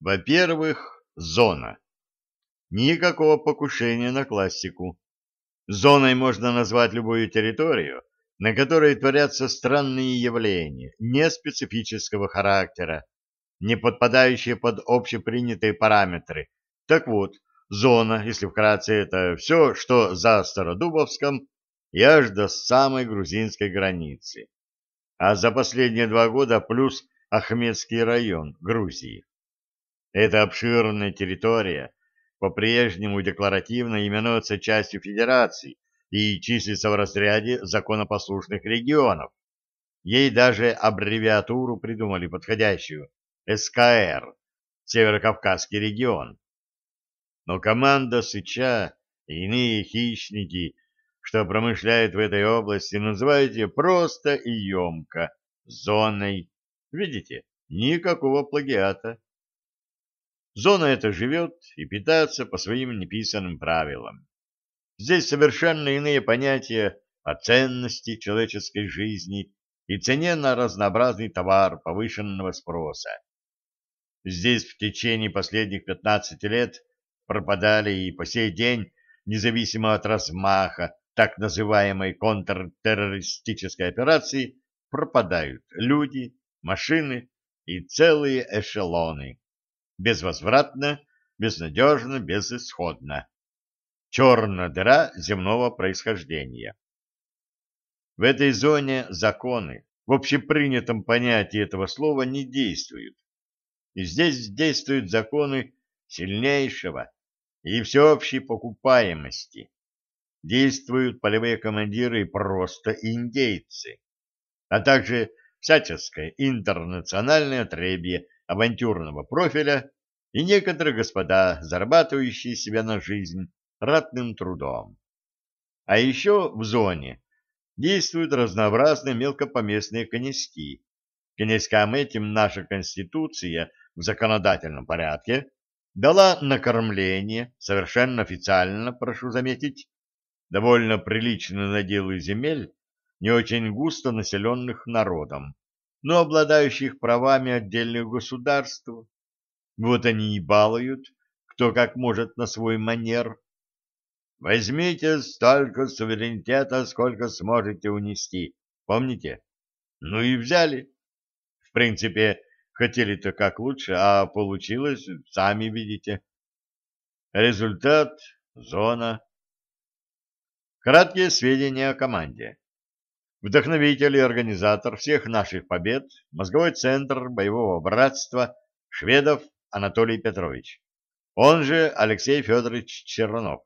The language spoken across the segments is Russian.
Во-первых, зона. Никакого покушения на классику. Зоной можно назвать любую территорию, на которой творятся странные явления, не специфического характера, не подпадающие под общепринятые параметры. Так вот, зона, если вкратце, это все, что за Стародубовском и аж до самой грузинской границы. А за последние два года плюс Ахмедский район Грузии. Эта обширная территория по-прежнему декларативно именуется частью Федерации и числится в разряде законопослушных регионов. Ей даже аббревиатуру придумали подходящую – СКР – Северокавказский регион. Но команда Сыча и иные хищники, что промышляют в этой области, называют ее просто и емко – зоной. Видите, никакого плагиата. Зона эта живет и питается по своим неписанным правилам. Здесь совершенно иные понятия о ценности человеческой жизни и цене на разнообразный товар повышенного спроса. Здесь в течение последних 15 лет пропадали и по сей день, независимо от размаха так называемой контртеррористической операции, пропадают люди, машины и целые эшелоны безвозвратно, безнадежно, безысходно. Черная дыра земного происхождения. В этой зоне законы в общепринятом понятии этого слова не действуют. И здесь действуют законы сильнейшего и всеобщей покупаемости. Действуют полевые командиры и просто индейцы, а также всяческое интернациональное отребье авантюрного профиля и некоторые господа, зарабатывающие себя на жизнь ратным трудом. А еще в зоне действуют разнообразные мелкопоместные князьки. Князькам этим наша Конституция в законодательном порядке дала накормление, совершенно официально, прошу заметить, довольно прилично наделы земель, не очень густо населенных народом, но обладающих правами отдельных государств. Вот они и балуют, кто как может на свой манер. Возьмите столько суверенитета, сколько сможете унести. Помните? Ну и взяли. В принципе, хотели-то как лучше, а получилось, сами видите. Результат — зона. Краткие сведения о команде. Вдохновитель и организатор всех наших побед, мозговой центр боевого братства шведов Анатолий Петрович, он же Алексей Федорович Чернов,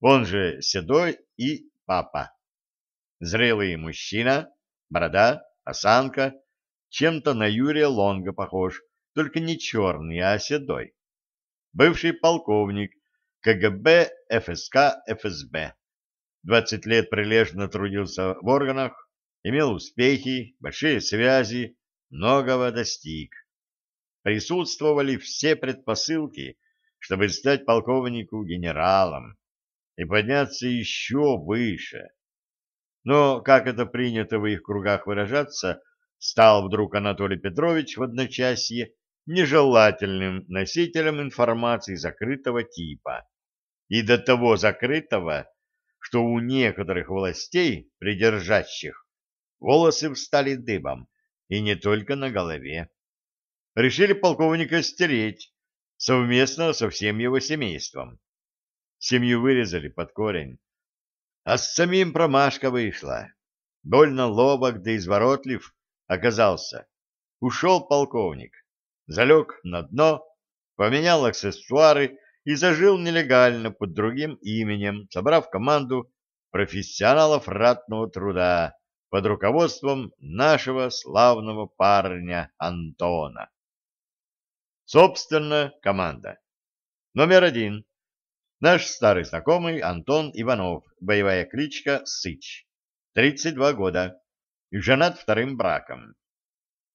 он же Седой и Папа. Зрелый мужчина, борода, осанка, чем-то на Юрия Лонга похож, только не черный, а седой. Бывший полковник КГБ, ФСК, ФСБ. 20 лет прилежно трудился в органах, имел успехи, большие связи, многого достиг. Присутствовали все предпосылки, чтобы стать полковнику генералом и подняться еще выше. Но, как это принято в их кругах выражаться, стал вдруг Анатолий Петрович в одночасье нежелательным носителем информации закрытого типа. И до того закрытого, что у некоторых властей, придержащих волосы встали дыбом, и не только на голове. Решили полковника стереть совместно со всем его семейством. Семью вырезали под корень. А с самим промашка вышла. Больно лобок да изворотлив оказался. Ушел полковник, залег на дно, поменял аксессуары и зажил нелегально под другим именем, собрав команду профессионалов ратного труда, под руководством нашего славного парня Антона. Собственно, команда. Номер один. Наш старый знакомый Антон Иванов, боевая кличка Сыч. 32 года. Женат вторым браком.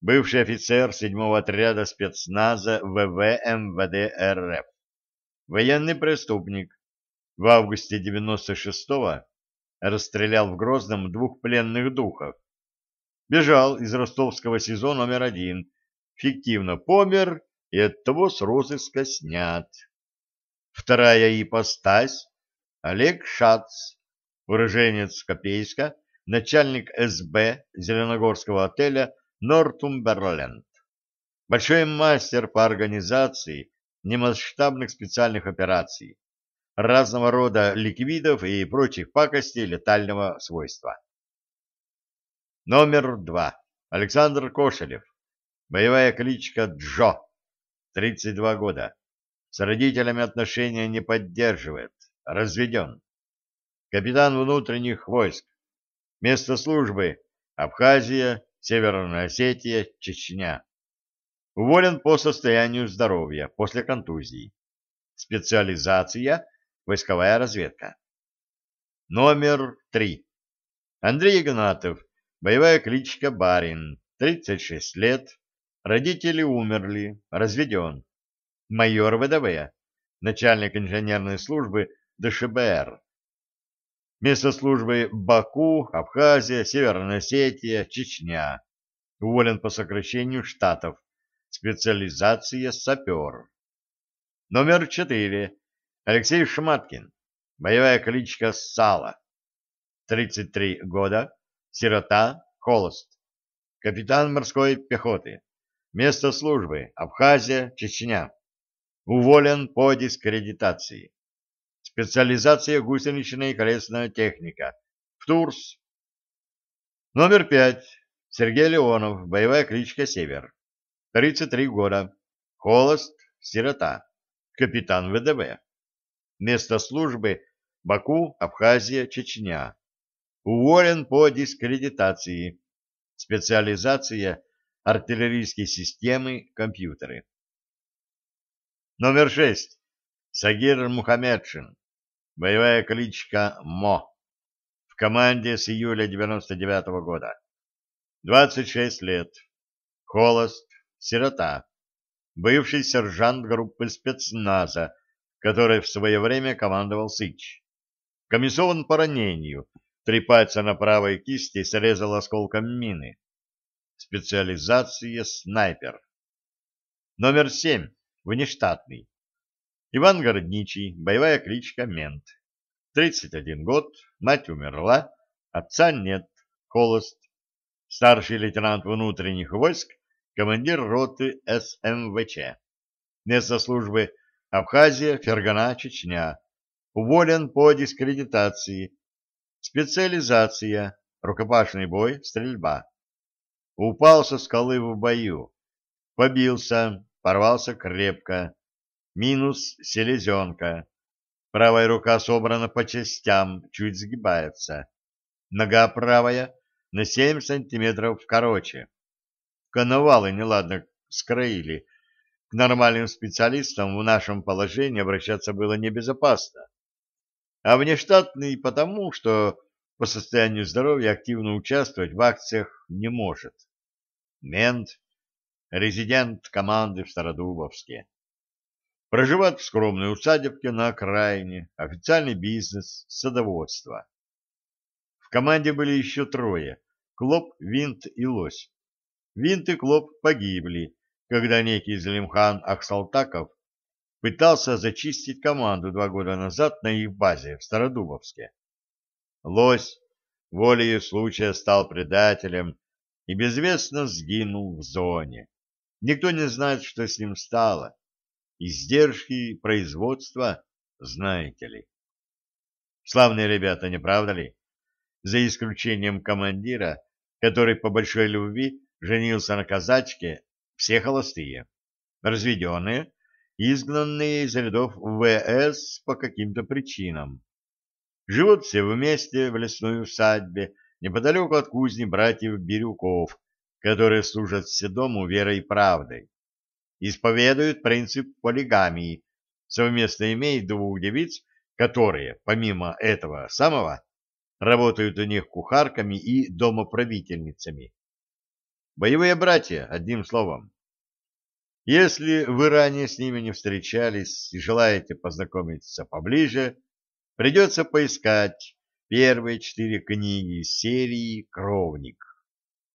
Бывший офицер 7-го отряда спецназа ВВ МВД РФ. Военный преступник. В августе 96-го расстрелял в Грозном двух пленных духов. Бежал из ростовского СИЗО номер один, фиктивно помер и оттого с розыска снят. Вторая ипостась — Олег Шац, уроженец Копейска, начальник СБ Зеленогорского отеля Нортумберленд. Большой мастер по организации немасштабных специальных операций, разного рода ликвидов и прочих пакостей летального свойства. Номер два. Александр Кошелев. Боевая кличка Джо. 32 года. С родителями отношения не поддерживает. Разведен. Капитан внутренних войск. Место службы. Абхазия, Северная Осетия, Чечня. Уволен по состоянию здоровья после контузии. Специализация – войсковая разведка. Номер три. Андрей Игнатов, боевая кличка Барин, 36 лет, родители умерли, разведен. Майор ВДВ, начальник инженерной службы ДШБР. Место службы Баку, Абхазия, Северная Осетия, Чечня. Уволен по сокращению штатов. Специализация сапер. Номер четыре. Алексей Шматкин. Боевая кличка Сала. 33 года. Сирота. Холост. Капитан морской пехоты. Место службы. Абхазия, Чечня. Уволен по дискредитации. Специализация гусеничная и колесная техника. В Турс. Номер пять. Сергей Леонов. Боевая кличка Север. 33 года. Холост, сирота. Капитан ВДВ. Место службы Баку, Абхазия, Чечня. Уволен по дискредитации. Специализация артиллерийские системы, компьютеры. Номер 6. Сагир Мухаммедшин. Боевая кличка МО. В команде с июля 99 -го года. 26 лет. Холост, сирота, бывший сержант группы спецназа, который в свое время командовал Сыч. Комиссован по ранению, три пальца на правой кисти срезал осколком мины. Специализация снайпер. Номер семь. Внештатный. Иван Городничий, боевая кличка Мент. 31 год, мать умерла, отца нет, холост. Старший лейтенант внутренних войск командир роты СМВЧ. Место службы Абхазия, Фергана, Чечня. Уволен по дискредитации. Специализация. Рукопашный бой, стрельба. Упал со скалы в бою. Побился, порвался крепко. Минус селезенка. Правая рука собрана по частям, чуть сгибается. Нога правая на 7 сантиметров короче коновалы неладно скроили. Нормальным специалистам в нашем положении обращаться было небезопасно. А внештатный потому, что по состоянию здоровья активно участвовать в акциях не может. Мент, резидент команды в Стародубовске. Проживает в скромной усадебке на окраине, официальный бизнес, садоводство. В команде были еще трое — Клоп, Винт и Лось. Винт и Клоп погибли, когда некий Залимхан Ахсалтаков пытался зачистить команду два года назад на их базе в Стародубовске. Лось волею случая стал предателем и безвестно сгинул в зоне. Никто не знает, что с ним стало. Издержки производства, знаете ли. Славные ребята, не правда ли? За исключением командира, который по большой любви женился на казачке, все холостые, разведенные, изгнанные из рядов ВС по каким-то причинам. Живут все вместе в лесной усадьбе, неподалеку от кузни братьев Бирюков, которые служат Седому верой и правдой. Исповедуют принцип полигамии, совместно имея двух девиц, которые, помимо этого самого, работают у них кухарками и домоправительницами. Боевые братья, одним словом. Если вы ранее с ними не встречались и желаете познакомиться поближе, придется поискать первые четыре книги серии «Кровник».